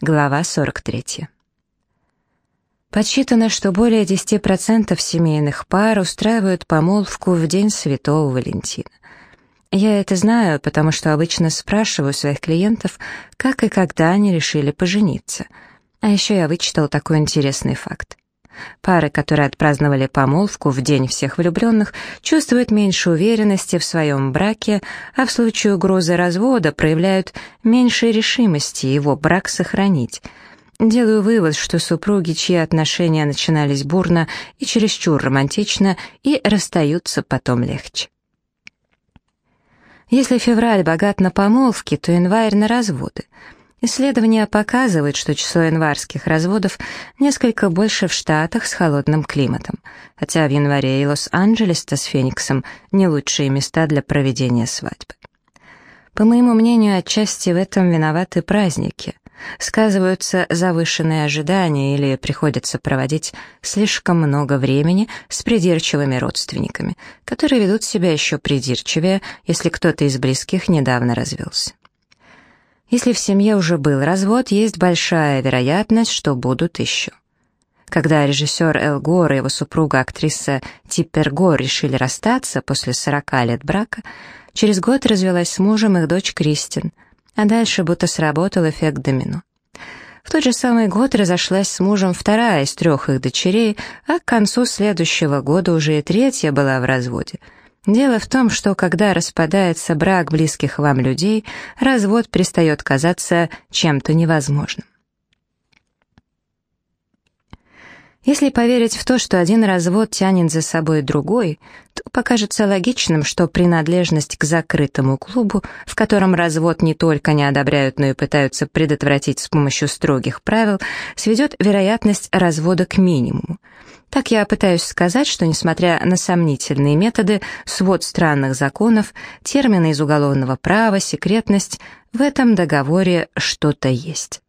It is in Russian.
Глава 43. Подсчитано, что более 10% семейных пар устраивают помолвку в День Святого Валентина. Я это знаю, потому что обычно спрашиваю своих клиентов, как и когда они решили пожениться. А еще я вычитал такой интересный факт. Пары, которые отпраздновали помолвку в день всех влюбленных, чувствуют меньше уверенности в своем браке, а в случае угрозы развода проявляют меньше решимости его брак сохранить. Делаю вывод, что супруги, чьи отношения начинались бурно и чересчур романтично, и расстаются потом легче. Если февраль богат на помолвки, то январь на разводы — Исследования показывают, что число январских разводов несколько больше в Штатах с холодным климатом, хотя в январе и Лос-Анджелес-то с Фениксом не лучшие места для проведения свадьбы. По моему мнению, отчасти в этом виноваты праздники. Сказываются завышенные ожидания или приходится проводить слишком много времени с придирчивыми родственниками, которые ведут себя еще придирчивее, если кто-то из близких недавно развелся. Если в семье уже был развод, есть большая вероятность, что будут еще. Когда режиссер Эл Гор и его супруга, актриса Типпер Гор, решили расстаться после 40 лет брака, через год развелась с мужем их дочь Кристин, а дальше будто сработал эффект домино. В тот же самый год разошлась с мужем вторая из трех их дочерей, а к концу следующего года уже и третья была в разводе — Дело в том, что когда распадается брак близких вам людей, развод перестает казаться чем-то невозможным. Если поверить в то, что один развод тянет за собой другой, то покажется логичным, что принадлежность к закрытому клубу, в котором развод не только не одобряют, но и пытаются предотвратить с помощью строгих правил, сведет вероятность развода к минимуму. Так я пытаюсь сказать, что, несмотря на сомнительные методы, свод странных законов, термины из уголовного права, секретность, в этом договоре что-то есть.